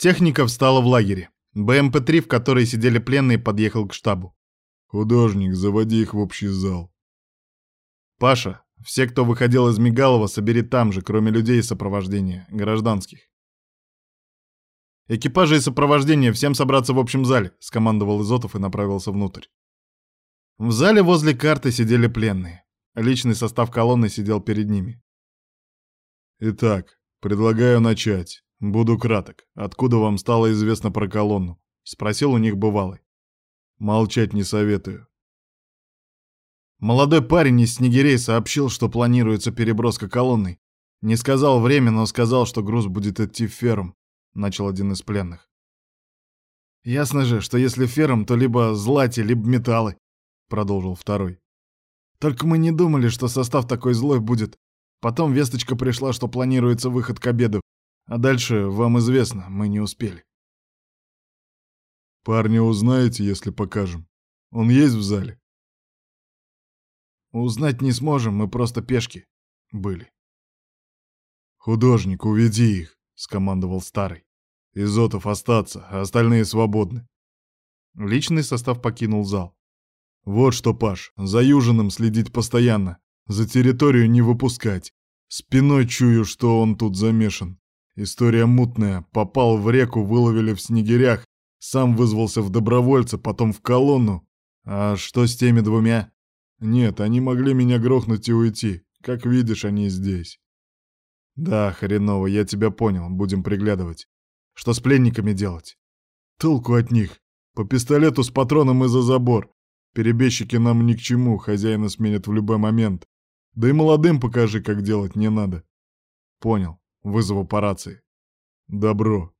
Техника встала в лагере. БМП-3, в которой сидели пленные, подъехал к штабу. «Художник, заводи их в общий зал». «Паша, все, кто выходил из Мигалова, собери там же, кроме людей сопровождения, гражданских». «Экипажи и сопровождение, всем собраться в общем зале», — скомандовал Изотов и направился внутрь. В зале возле карты сидели пленные. Личный состав колонны сидел перед ними. «Итак, предлагаю начать. Буду краток. Откуда вам стало известно про колонну?» — спросил у них бывалый. «Молчать не советую». Молодой парень из Снегирей сообщил, что планируется переброска колонны. Не сказал время, но сказал, что груз будет идти ферм, — начал один из пленных. «Ясно же, что если ферм, то либо злати, либо металлы», — продолжил второй. «Только мы не думали, что состав такой злой будет. Потом весточка пришла, что планируется выход к обеду. А дальше, вам известно, мы не успели. Парня узнаете, если покажем? Он есть в зале? Узнать не сможем, мы просто пешки были. Художник, уведи их, скомандовал старый. Изотов остаться, а остальные свободны. Личный состав покинул зал. Вот что, Паш, за Южиным следить постоянно. За территорию не выпускать. Спиной чую, что он тут замешан. История мутная. Попал в реку, выловили в снегирях. Сам вызвался в добровольца, потом в колонну. А что с теми двумя? Нет, они могли меня грохнуть и уйти. Как видишь, они здесь. Да, хреново, я тебя понял. Будем приглядывать. Что с пленниками делать? Толку от них. По пистолету с патроном и за забор. Перебежчики нам ни к чему, хозяина сменят в любой момент. Да и молодым покажи, как делать не надо. Понял. Вызову по рации. Добро.